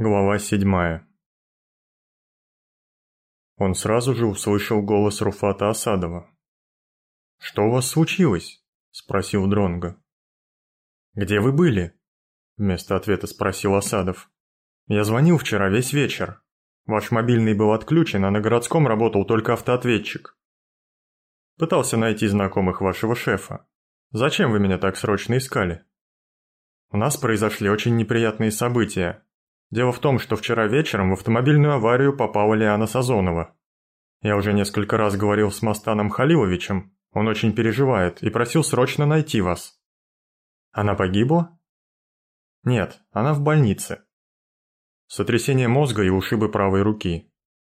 Глава седьмая Он сразу же услышал голос Руфата Асадова. «Что у вас случилось?» – спросил Дронго. «Где вы были?» – вместо ответа спросил Асадов. «Я звонил вчера весь вечер. Ваш мобильный был отключен, а на городском работал только автоответчик. Пытался найти знакомых вашего шефа. Зачем вы меня так срочно искали?» «У нас произошли очень неприятные события», Дело в том, что вчера вечером в автомобильную аварию попала Лиана Сазонова. Я уже несколько раз говорил с Мастаном Халиловичем, он очень переживает и просил срочно найти вас. Она погибла? Нет, она в больнице. Сотрясение мозга и ушибы правой руки.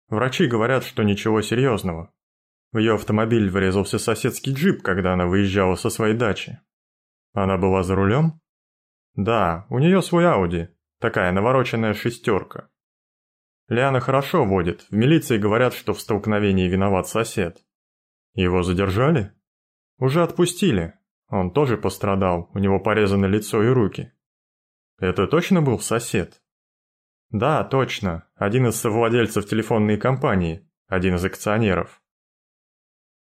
Врачи говорят, что ничего серьезного. В ее автомобиль врезался соседский джип, когда она выезжала со своей дачи. Она была за рулем? Да, у нее свой Ауди, Такая навороченная шестерка. Лиана хорошо водит, в милиции говорят, что в столкновении виноват сосед. Его задержали? Уже отпустили. Он тоже пострадал, у него порезано лицо и руки. Это точно был сосед? Да, точно, один из совладельцев телефонной компании, один из акционеров.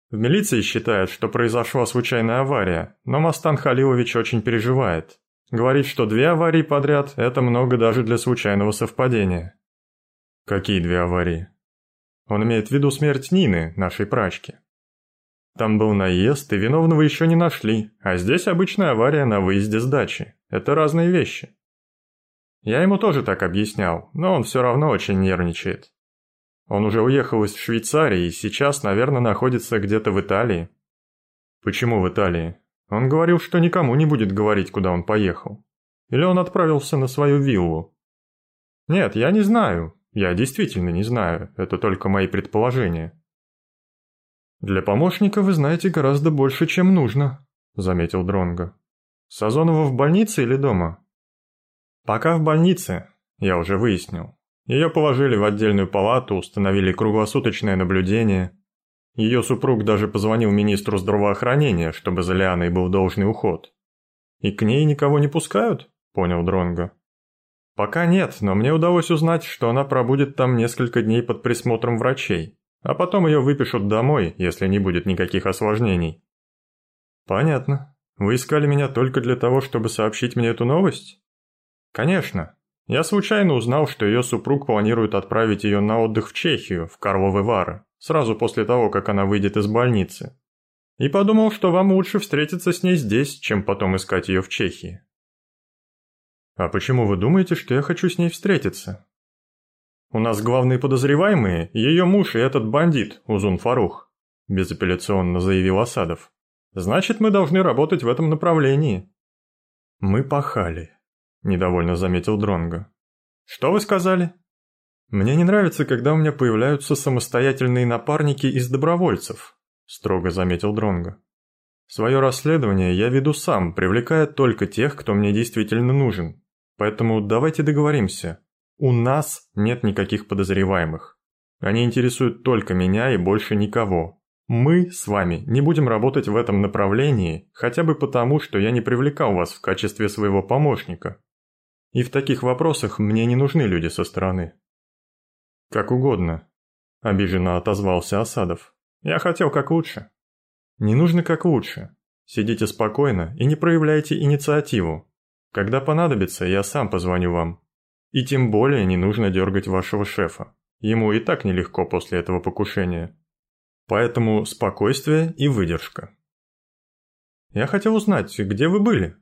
В милиции считают, что произошла случайная авария, но Мастан Халилович очень переживает. Говорит, что две аварии подряд – это много даже для случайного совпадения. Какие две аварии? Он имеет в виду смерть Нины, нашей прачки. Там был наезд, и виновного еще не нашли, а здесь обычная авария на выезде с дачи. Это разные вещи. Я ему тоже так объяснял, но он все равно очень нервничает. Он уже уехал из Швейцарии и сейчас, наверное, находится где-то в Италии. Почему в Италии? Он говорил, что никому не будет говорить, куда он поехал. Или он отправился на свою виллу. Нет, я не знаю. Я действительно не знаю. Это только мои предположения. Для помощника вы знаете гораздо больше, чем нужно, заметил Дронго. Сазонова в больнице или дома? Пока в больнице, я уже выяснил. Ее положили в отдельную палату, установили круглосуточное наблюдение. Ее супруг даже позвонил министру здравоохранения, чтобы за Лианой был должный уход. «И к ней никого не пускают?» – понял Дронго. «Пока нет, но мне удалось узнать, что она пробудет там несколько дней под присмотром врачей, а потом ее выпишут домой, если не будет никаких осложнений». «Понятно. Вы искали меня только для того, чтобы сообщить мне эту новость?» «Конечно. Я случайно узнал, что ее супруг планирует отправить ее на отдых в Чехию, в Карловы Вары сразу после того, как она выйдет из больницы. И подумал, что вам лучше встретиться с ней здесь, чем потом искать ее в Чехии. А почему вы думаете, что я хочу с ней встретиться? У нас главные подозреваемые – ее муж и этот бандит, Узун Фарух, безапелляционно заявил Асадов. Значит, мы должны работать в этом направлении. Мы пахали, недовольно заметил Дронго. Что вы сказали? «Мне не нравится, когда у меня появляются самостоятельные напарники из добровольцев», – строго заметил Дронго. «Свое расследование я веду сам, привлекая только тех, кто мне действительно нужен. Поэтому давайте договоримся. У нас нет никаких подозреваемых. Они интересуют только меня и больше никого. Мы с вами не будем работать в этом направлении, хотя бы потому, что я не привлекал вас в качестве своего помощника. И в таких вопросах мне не нужны люди со стороны». «Как угодно», – обиженно отозвался Осадов. «Я хотел как лучше». «Не нужно как лучше. Сидите спокойно и не проявляйте инициативу. Когда понадобится, я сам позвоню вам. И тем более не нужно дергать вашего шефа. Ему и так нелегко после этого покушения. Поэтому спокойствие и выдержка». «Я хотел узнать, где вы были?»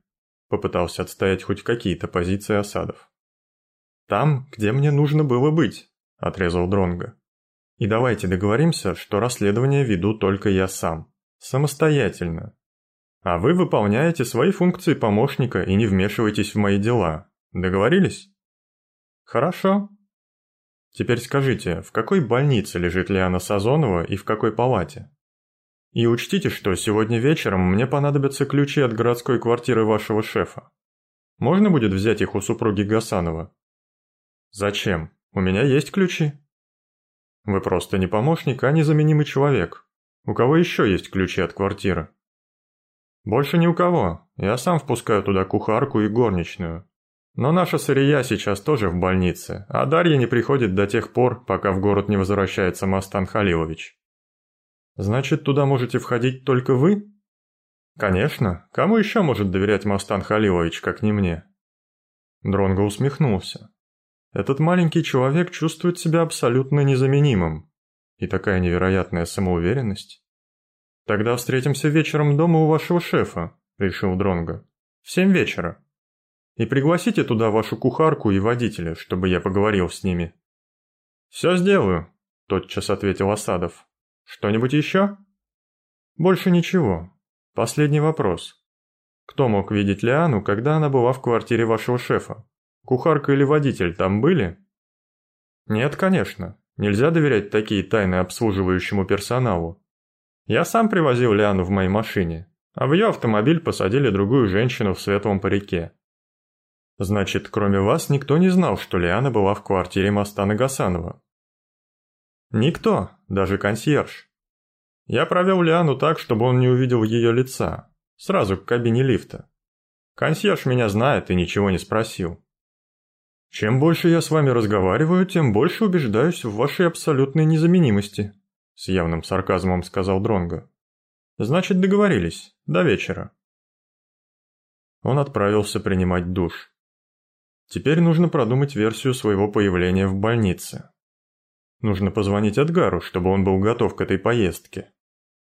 Попытался отстоять хоть какие-то позиции осадов. «Там, где мне нужно было быть», – отрезал Дронго. «И давайте договоримся, что расследование веду только я сам. Самостоятельно. А вы выполняете свои функции помощника и не вмешиваетесь в мои дела. Договорились?» «Хорошо», Теперь скажите, в какой больнице лежит Лиана Сазонова и в какой палате? И учтите, что сегодня вечером мне понадобятся ключи от городской квартиры вашего шефа. Можно будет взять их у супруги Гасанова? Зачем? У меня есть ключи. Вы просто не помощник, а незаменимый человек. У кого еще есть ключи от квартиры? Больше ни у кого. Я сам впускаю туда кухарку и горничную. Но наша Сырия сейчас тоже в больнице, а Дарья не приходит до тех пор, пока в город не возвращается Мастан Халилович. Значит, туда можете входить только вы? Конечно, кому еще может доверять Мастан Халилович, как не мне? Дронго усмехнулся. Этот маленький человек чувствует себя абсолютно незаменимым. И такая невероятная самоуверенность. Тогда встретимся вечером дома у вашего шефа, решил Дронго. В семь вечера. И пригласите туда вашу кухарку и водителя, чтобы я поговорил с ними». «Все сделаю», – тотчас ответил Осадов. «Что-нибудь еще?» «Больше ничего. Последний вопрос. Кто мог видеть Лиану, когда она была в квартире вашего шефа? Кухарка или водитель там были?» «Нет, конечно. Нельзя доверять такие тайны обслуживающему персоналу. Я сам привозил Лиану в моей машине, а в ее автомобиль посадили другую женщину в светлом парике. Значит, кроме вас никто не знал, что Лиана была в квартире Мастана Гасанова? Никто, даже консьерж. Я провел Лиану так, чтобы он не увидел ее лица, сразу к кабине лифта. Консьерж меня знает и ничего не спросил. Чем больше я с вами разговариваю, тем больше убеждаюсь в вашей абсолютной незаменимости, с явным сарказмом сказал Дронго. Значит, договорились. До вечера. Он отправился принимать душ. Теперь нужно продумать версию своего появления в больнице. Нужно позвонить Эдгару, чтобы он был готов к этой поездке.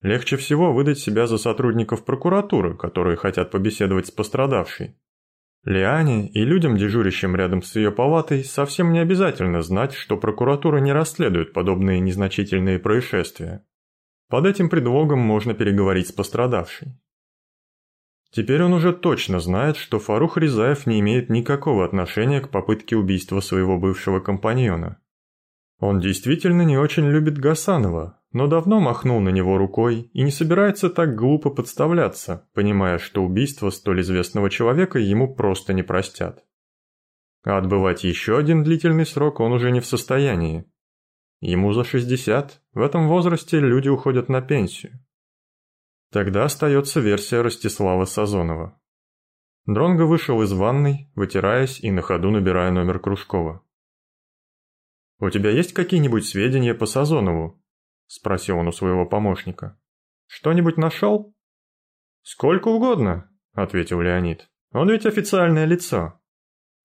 Легче всего выдать себя за сотрудников прокуратуры, которые хотят побеседовать с пострадавшей. Лиане и людям, дежурящим рядом с ее палатой, совсем не обязательно знать, что прокуратура не расследует подобные незначительные происшествия. Под этим предлогом можно переговорить с пострадавшей. Теперь он уже точно знает, что Фарух Ризаев не имеет никакого отношения к попытке убийства своего бывшего компаньона. Он действительно не очень любит Гасанова, но давно махнул на него рукой и не собирается так глупо подставляться, понимая, что убийство столь известного человека ему просто не простят. А отбывать еще один длительный срок он уже не в состоянии. Ему за 60, в этом возрасте люди уходят на пенсию. Тогда остается версия Ростислава Сазонова. Дронго вышел из ванной, вытираясь и на ходу набирая номер Кружкова. «У тебя есть какие-нибудь сведения по Сазонову?» – спросил он у своего помощника. «Что-нибудь нашел?» «Сколько угодно», – ответил Леонид. «Он ведь официальное лицо.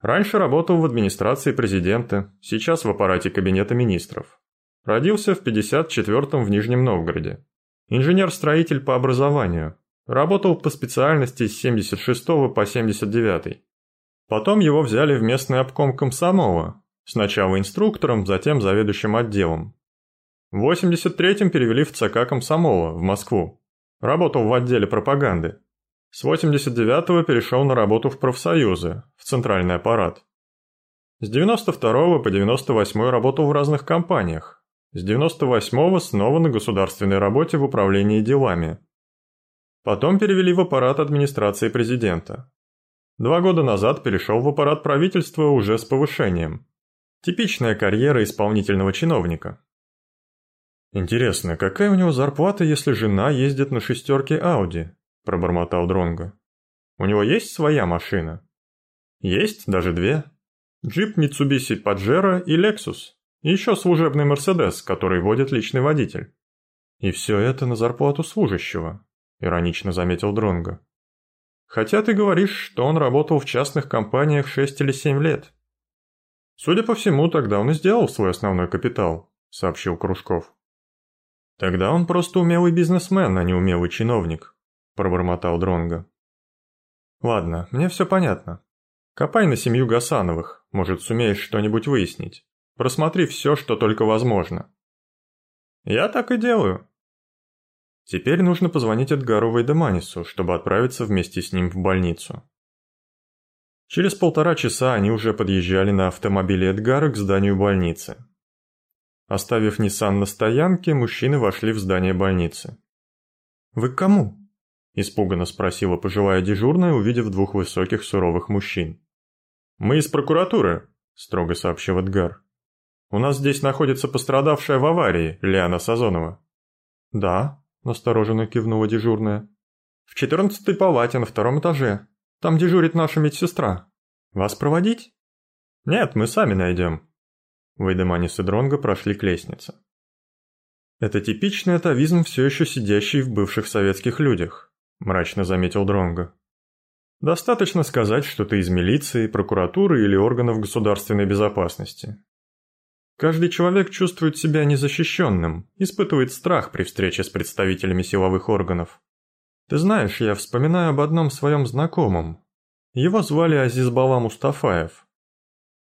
Раньше работал в администрации президента, сейчас в аппарате кабинета министров. Родился в 54-м в Нижнем Новгороде. Инженер-строитель по образованию. Работал по специальности с 76 по 79. Потом его взяли в местный обком комсомола. Сначала инструктором, затем заведующим отделом. В 83-м перевели в ЦК комсомола, в Москву. Работал в отделе пропаганды. С 89-го перешел на работу в профсоюзы, в центральный аппарат. С 92 по 98 работал в разных компаниях, с 98-го снова на государственной работе в управлении делами. Потом перевели в аппарат администрации президента. Два года назад перешел в аппарат правительства уже с повышением. Типичная карьера исполнительного чиновника. «Интересно, какая у него зарплата, если жена ездит на шестерке Ауди?» – пробормотал Дронго. «У него есть своя машина?» «Есть, даже две. Джип Mitsubishi Pajero и Lexus. И еще служебный «Мерседес», который водит личный водитель. И все это на зарплату служащего, иронично заметил Дронго. Хотя ты говоришь, что он работал в частных компаниях 6 или 7 лет. Судя по всему, тогда он и сделал свой основной капитал, сообщил Кружков. Тогда он просто умелый бизнесмен, а не умелый чиновник, пробормотал Дронго. Ладно, мне все понятно. Копай на семью Гасановых, может, сумеешь что-нибудь выяснить. Просмотри все, что только возможно. Я так и делаю. Теперь нужно позвонить Эдгару Вейдеманису, чтобы отправиться вместе с ним в больницу. Через полтора часа они уже подъезжали на автомобиле Эдгара к зданию больницы. Оставив Ниссан на стоянке, мужчины вошли в здание больницы. «Вы к кому?» – испуганно спросила пожилая дежурная, увидев двух высоких суровых мужчин. «Мы из прокуратуры», – строго сообщил Эдгар. У нас здесь находится пострадавшая в аварии, Лиана Сазонова». «Да», – настороженно кивнула дежурная. «В четырнадцатой палате на втором этаже. Там дежурит наша медсестра». «Вас проводить?» «Нет, мы сами найдем». Вейдеманис и Дронго прошли к лестнице. «Это типичный атовизм, все еще сидящий в бывших советских людях», – мрачно заметил Дронго. «Достаточно сказать, что ты из милиции, прокуратуры или органов государственной безопасности. Каждый человек чувствует себя незащищенным, испытывает страх при встрече с представителями силовых органов. Ты знаешь, я вспоминаю об одном своем знакомом. Его звали Азизбала Мустафаев.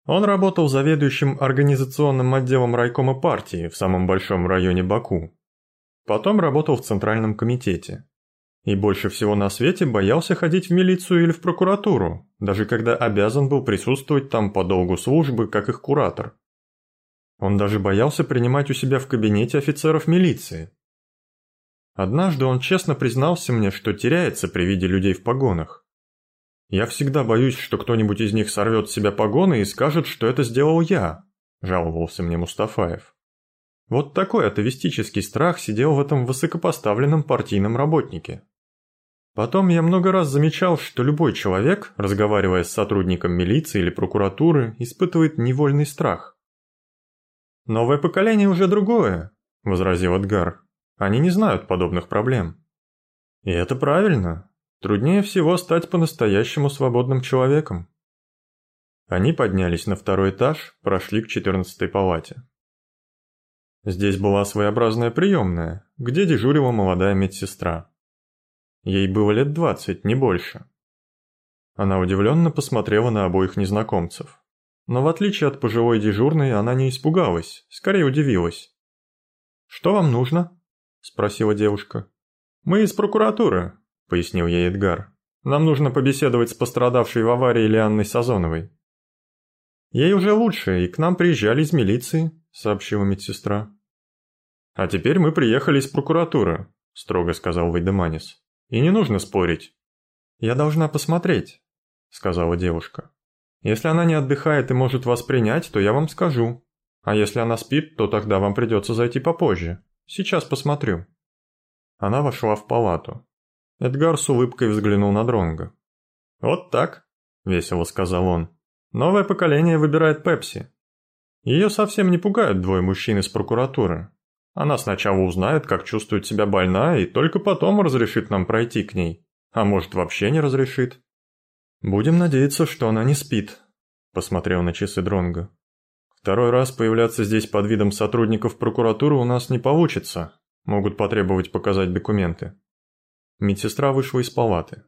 Он работал заведующим организационным отделом райкома партии в самом большом районе Баку. Потом работал в Центральном комитете. И больше всего на свете боялся ходить в милицию или в прокуратуру, даже когда обязан был присутствовать там по долгу службы, как их куратор. Он даже боялся принимать у себя в кабинете офицеров милиции. Однажды он честно признался мне, что теряется при виде людей в погонах. «Я всегда боюсь, что кто-нибудь из них сорвет с себя погоны и скажет, что это сделал я», – жаловался мне Мустафаев. Вот такой атовистический страх сидел в этом высокопоставленном партийном работнике. Потом я много раз замечал, что любой человек, разговаривая с сотрудником милиции или прокуратуры, испытывает невольный страх. «Новое поколение уже другое», – возразил Эдгар. «Они не знают подобных проблем». «И это правильно. Труднее всего стать по-настоящему свободным человеком. Они поднялись на второй этаж, прошли к четырнадцатой палате. Здесь была своеобразная приемная, где дежурила молодая медсестра. Ей было лет двадцать, не больше. Она удивленно посмотрела на обоих незнакомцев. Но в отличие от пожилой дежурной, она не испугалась, скорее удивилась. «Что вам нужно?» – спросила девушка. «Мы из прокуратуры», – пояснил ей Эдгар. «Нам нужно побеседовать с пострадавшей в аварии Лианной Сазоновой». «Ей уже лучше, и к нам приезжали из милиции», – сообщила медсестра. «А теперь мы приехали из прокуратуры», – строго сказал Вайдеманис. «И не нужно спорить». «Я должна посмотреть», – сказала девушка. «Если она не отдыхает и может вас принять, то я вам скажу. А если она спит, то тогда вам придется зайти попозже. Сейчас посмотрю». Она вошла в палату. Эдгар с улыбкой взглянул на Дронга. «Вот так», — весело сказал он. «Новое поколение выбирает Пепси. Ее совсем не пугают двое мужчин из прокуратуры. Она сначала узнает, как чувствует себя больная, и только потом разрешит нам пройти к ней. А может, вообще не разрешит». «Будем надеяться, что она не спит», — посмотрел на часы Дронга. «Второй раз появляться здесь под видом сотрудников прокуратуры у нас не получится. Могут потребовать показать документы». Медсестра вышла из палаты.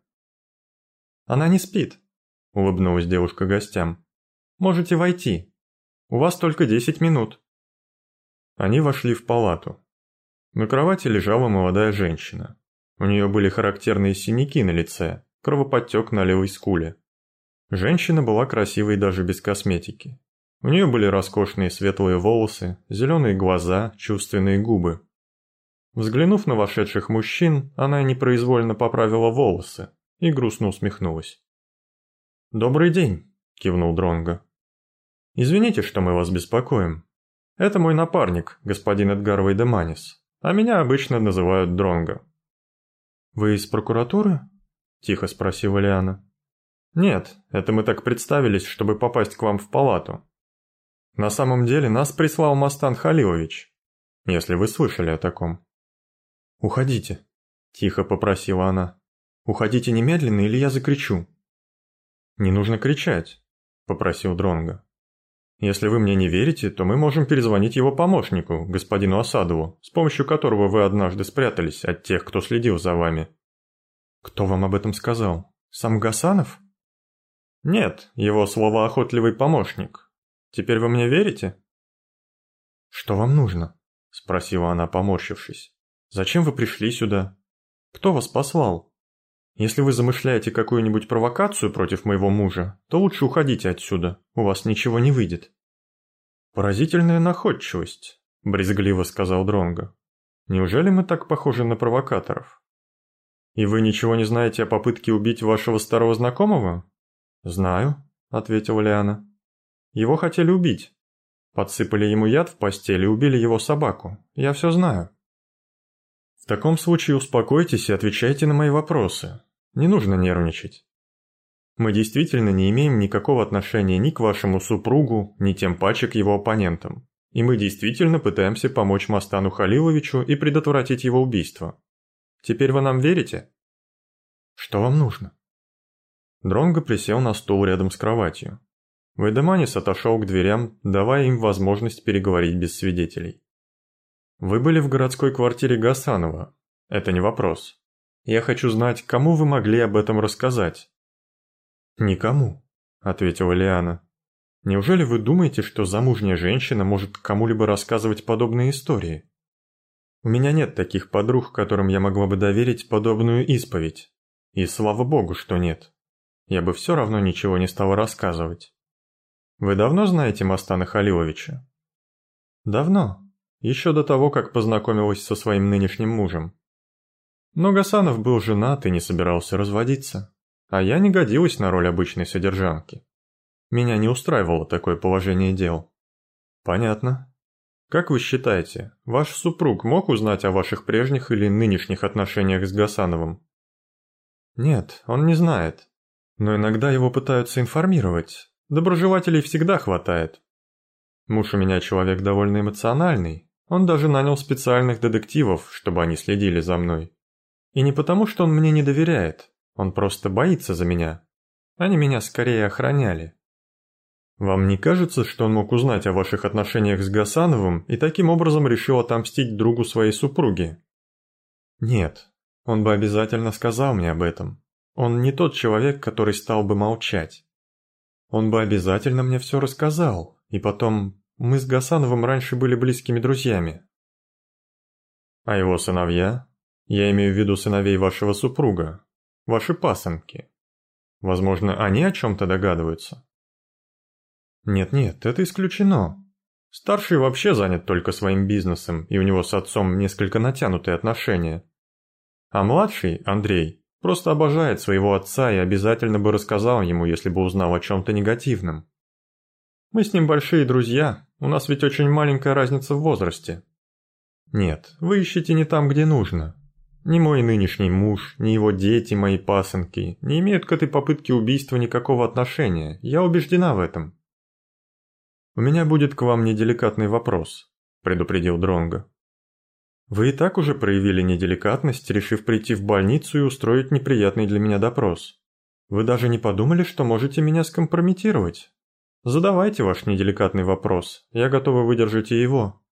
«Она не спит», – улыбнулась девушка гостям. «Можете войти. У вас только десять минут». Они вошли в палату. На кровати лежала молодая женщина. У нее были характерные синяки на лице, кровоподтек на левой скуле. Женщина была красивой даже без косметики. У нее были роскошные светлые волосы, зеленые глаза, чувственные губы. Взглянув на вошедших мужчин, она непроизвольно поправила волосы и грустно усмехнулась. «Добрый день», – кивнул Дронго. «Извините, что мы вас беспокоим. Это мой напарник, господин Эдгар Вейдеманис, а меня обычно называют Дронго». «Вы из прокуратуры?» – тихо спросила Лиана. «Нет, это мы так представились, чтобы попасть к вам в палату. На самом деле нас прислал Мастан Халилович, если вы слышали о таком». «Уходите», – тихо попросила она. «Уходите немедленно, или я закричу». «Не нужно кричать», – попросил Дронго. «Если вы мне не верите, то мы можем перезвонить его помощнику, господину Осадову, с помощью которого вы однажды спрятались от тех, кто следил за вами». «Кто вам об этом сказал? Сам Гасанов?» «Нет, его словоохотливый помощник. Теперь вы мне верите?» «Что вам нужно?» – спросила она, поморщившись. Зачем вы пришли сюда? Кто вас послал? Если вы замышляете какую-нибудь провокацию против моего мужа, то лучше уходите отсюда, у вас ничего не выйдет». «Поразительная находчивость», – брезгливо сказал Дронго. «Неужели мы так похожи на провокаторов?» «И вы ничего не знаете о попытке убить вашего старого знакомого?» «Знаю», – ответила Лиана. «Его хотели убить. Подсыпали ему яд в постель и убили его собаку. Я все знаю». В таком случае успокойтесь и отвечайте на мои вопросы. Не нужно нервничать. Мы действительно не имеем никакого отношения ни к вашему супругу, ни тем паче к его оппонентам. И мы действительно пытаемся помочь Мастану Халиловичу и предотвратить его убийство. Теперь вы нам верите? Что вам нужно? Дронго присел на стул рядом с кроватью. Вайдеманис отошел к дверям, давая им возможность переговорить без свидетелей. «Вы были в городской квартире Гасанова. Это не вопрос. Я хочу знать, кому вы могли об этом рассказать. «Никому», — ответила Лиана. «Неужели вы думаете, что замужняя женщина может кому-либо рассказывать подобные истории? У меня нет таких подруг, которым я могла бы доверить подобную исповедь. И слава богу, что нет. Я бы все равно ничего не стала рассказывать. Вы давно знаете Мастана Халиловича?» «Давно. Еще до того, как познакомилась со своим нынешним мужем. Но Гасанов был женат и не собирался разводиться а я не годилась на роль обычной содержанки. Меня не устраивало такое положение дел. Понятно. Как вы считаете, ваш супруг мог узнать о ваших прежних или нынешних отношениях с Гасановым? Нет, он не знает. Но иногда его пытаются информировать. Доброжелателей всегда хватает. Муж у меня человек довольно эмоциональный. Он даже нанял специальных детективов, чтобы они следили за мной. И не потому, что он мне не доверяет, он просто боится за меня. Они меня скорее охраняли. Вам не кажется, что он мог узнать о ваших отношениях с Гасановым и таким образом решил отомстить другу своей супруги? Нет, он бы обязательно сказал мне об этом. Он не тот человек, который стал бы молчать. Он бы обязательно мне все рассказал, и потом мы с Гасановым раньше были близкими друзьями. А его сыновья? Я имею в виду сыновей вашего супруга, ваши пасынки. Возможно, они о чем-то догадываются. Нет-нет, это исключено. Старший вообще занят только своим бизнесом, и у него с отцом несколько натянутые отношения. А младший, Андрей, просто обожает своего отца и обязательно бы рассказал ему, если бы узнал о чем-то негативном. Мы с ним большие друзья, у нас ведь очень маленькая разница в возрасте. Нет, вы ищете не там, где нужно. Ни мой нынешний муж, ни его дети, мои пасынки, не имеют к этой попытке убийства никакого отношения, я убеждена в этом. «У меня будет к вам неделикатный вопрос», – предупредил Дронго. «Вы и так уже проявили неделикатность, решив прийти в больницу и устроить неприятный для меня допрос. Вы даже не подумали, что можете меня скомпрометировать? Задавайте ваш неделикатный вопрос, я готова выдержать и его».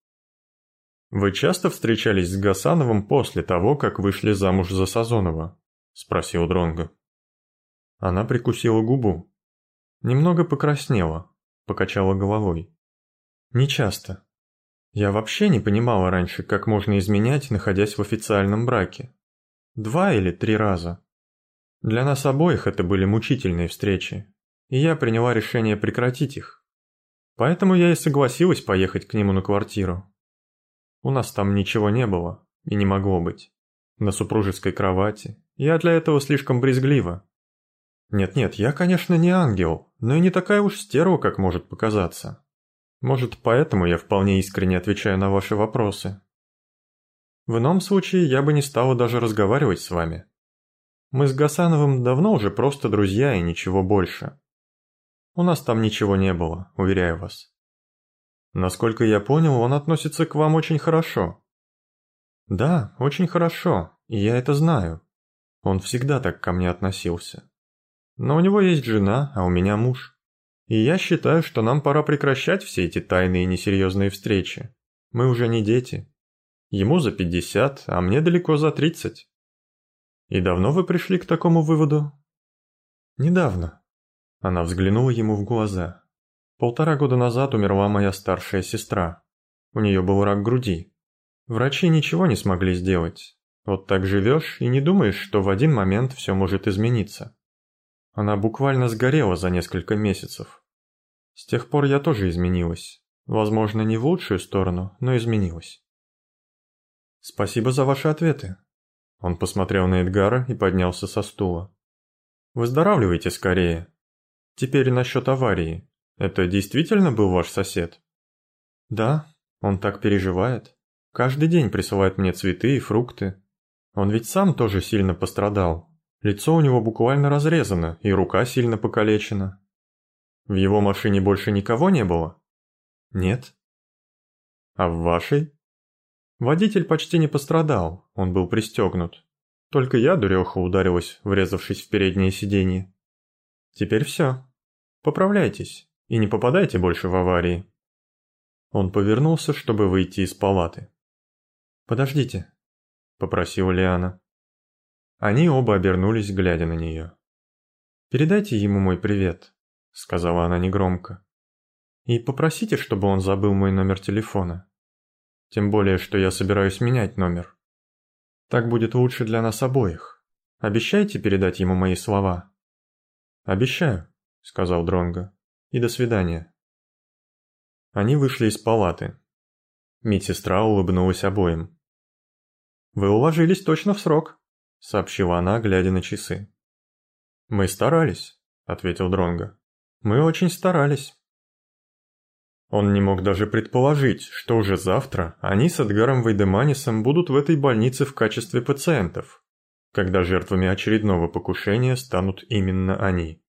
«Вы часто встречались с Гасановым после того, как вышли замуж за Сазонова?» – спросил Дронго. Она прикусила губу. Немного покраснела, покачала головой. «Не часто. Я вообще не понимала раньше, как можно изменять, находясь в официальном браке. Два или три раза. Для нас обоих это были мучительные встречи, и я приняла решение прекратить их. Поэтому я и согласилась поехать к нему на квартиру, у нас там ничего не было и не могло быть. На супружеской кровати. Я для этого слишком брезглива. Нет-нет, я, конечно, не ангел, но и не такая уж стерва, как может показаться. Может, поэтому я вполне искренне отвечаю на ваши вопросы. В ином случае я бы не стала даже разговаривать с вами. Мы с Гасановым давно уже просто друзья и ничего больше. У нас там ничего не было, уверяю вас. Насколько я понял, он относится к вам очень хорошо. Да, очень хорошо, и я это знаю. Он всегда так ко мне относился. Но у него есть жена, а у меня муж. И я считаю, что нам пора прекращать все эти тайные и несерьезные встречи. Мы уже не дети. Ему за пятьдесят, а мне далеко за тридцать. И давно вы пришли к такому выводу? Недавно. Она взглянула ему в глаза. Полтора года назад умерла моя старшая сестра. У нее был рак груди. Врачи ничего не смогли сделать. Вот так живешь и не думаешь, что в один момент все может измениться. Она буквально сгорела за несколько месяцев. С тех пор я тоже изменилась. Возможно, не в лучшую сторону, но изменилась. Спасибо за ваши ответы. Он посмотрел на Эдгара и поднялся со стула. Выздоравливайте скорее. Теперь насчет аварии. Это действительно был ваш сосед? Да, он так переживает. Каждый день присылает мне цветы и фрукты. Он ведь сам тоже сильно пострадал. Лицо у него буквально разрезано, и рука сильно покалечена. В его машине больше никого не было? Нет. А в вашей? Водитель почти не пострадал, он был пристегнут. Только я, дуреха, ударилась, врезавшись в переднее сиденье. Теперь все. Поправляйтесь и не попадайте больше в аварии. Он повернулся, чтобы выйти из палаты. «Подождите», — попросила Лиана. Они оба обернулись, глядя на нее. «Передайте ему мой привет», — сказала она негромко. «И попросите, чтобы он забыл мой номер телефона. Тем более, что я собираюсь менять номер. Так будет лучше для нас обоих. Обещайте передать ему мои слова?» «Обещаю», — сказал Дронго. «И до свидания». Они вышли из палаты. Медсестра улыбнулась обоим. «Вы уложились точно в срок», — сообщила она, глядя на часы. «Мы старались», — ответил Дронго. «Мы очень старались». Он не мог даже предположить, что уже завтра они с Эдгаром Вейдеманисом будут в этой больнице в качестве пациентов, когда жертвами очередного покушения станут именно они.